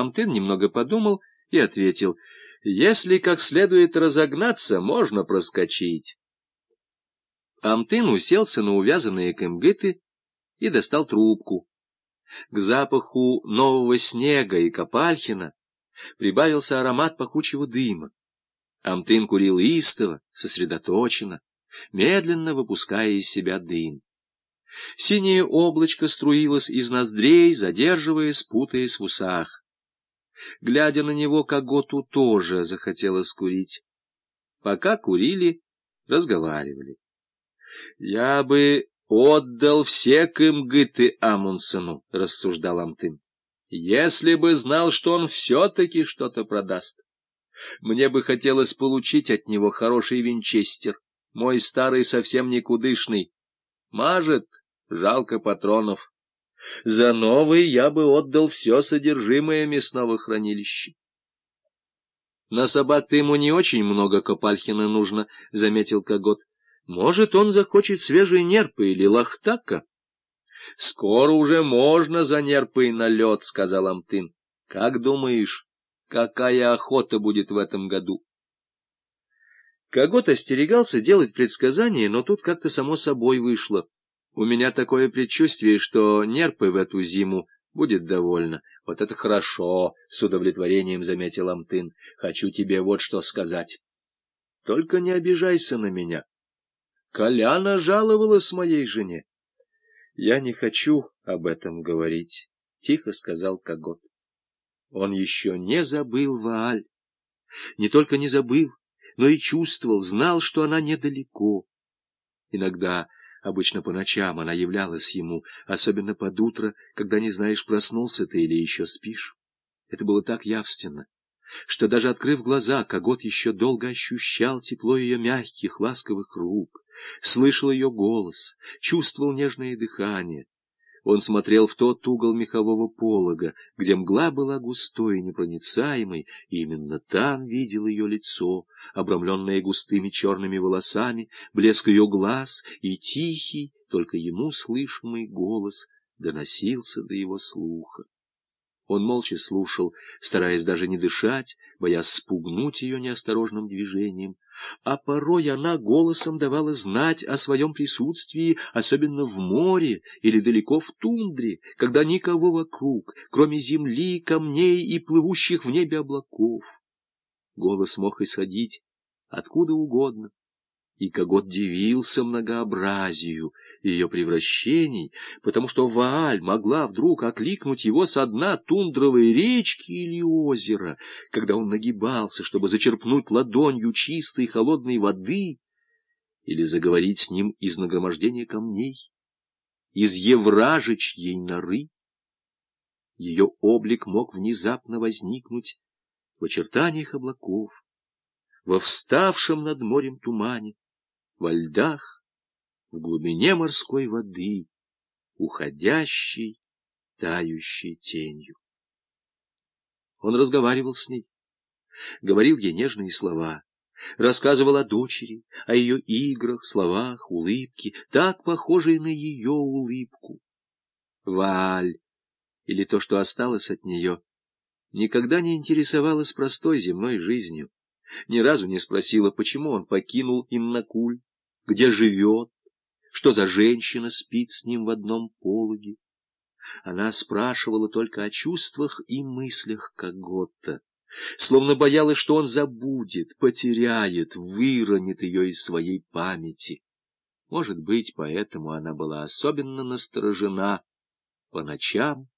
Амтын немного подумал и ответил, «Если как следует разогнаться, можно проскочить». Амтын уселся на увязанные кэмгыты и достал трубку. К запаху нового снега и копальхина прибавился аромат пахучего дыма. Амтын курил истово, сосредоточенно, медленно выпуская из себя дым. Синее облачко струилось из ноздрей, задерживаясь, путаясь в усах. Глядя на него, Коготу тоже захотелось курить. Пока курили, разговаривали. — Я бы отдал все кымгыты Амундсену, — рассуждал Амтын, — если бы знал, что он все-таки что-то продаст. Мне бы хотелось получить от него хороший винчестер. Мой старый совсем никудышный. Мажет, жалко патронов. За новый я бы отдал все содержимое мясного хранилища. На собак-то ему не очень много Копальхина нужно, — заметил Когот. Может, он захочет свежие нерпы или лохтака? — Скоро уже можно за нерпы и на лед, — сказал Амтын. — Как думаешь, какая охота будет в этом году? Когот остерегался делать предсказания, но тут как-то само собой вышло. У меня такое предчувствие, что нерпы в эту зиму будет довольно. Вот это хорошо, — с удовлетворением заметил Амтын. Хочу тебе вот что сказать. Только не обижайся на меня. Коляна жаловалась моей жене. Я не хочу об этом говорить, — тихо сказал Когот. Он еще не забыл Вааль. Не только не забыл, но и чувствовал, знал, что она недалеко. Иногда Обычно по ночам она являлась ему, особенно под утро, когда не знаешь, проснулся ты или еще спишь. Это было так явственно, что даже открыв глаза, Когот еще долго ощущал тепло ее мягких, ласковых рук, слышал ее голос, чувствовал нежное дыхание. Он смотрел в тот угол мехового полога, где мгла была густой и непроницаемой, и именно там видел ее лицо, обрамленное густыми черными волосами, блеск ее глаз и тихий, только ему слышимый голос доносился до его слуха. Он молча слушал, стараясь даже не дышать, боясь спугнуть ее неосторожным движением. А порой она голосом давала знать о своем присутствии, особенно в море или далеко в тундре, когда никого вокруг, кроме земли, камней и плывущих в небе облаков. Голос мог исходить откуда угодно, и Когот дивился многообразию ее превращений, потому что Вааль могла вдруг окликнуть его со дна тундровой речки или озера, когда он нагибался, чтобы зачерпнуть ладонью чистой холодной воды, или заговорить с ним из нагромождения камней, из евражечьей норы. Ее облик мог внезапно возникнуть в очертаниях облаков, во вставшем над морем тумане, во льдах, в глубине морской воды, уходящей, тающей тенью. Он разговаривал с ней, говорил ей нежные слова, рассказывал о дочери, о ее играх, словах, улыбке, так похожей на ее улыбку. Валь, или то, что осталось от нее, никогда не интересовалась простой земной жизнью, ни разу не спросила, почему он покинул Иннакуль, где живет, что за женщина спит с ним в одном пологе. Она спрашивала только о чувствах и мыслях Когота, словно боялась, что он забудет, потеряет, выронит ее из своей памяти. Может быть, поэтому она была особенно насторожена по ночам,